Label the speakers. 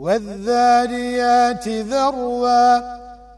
Speaker 1: والذاريات ذروا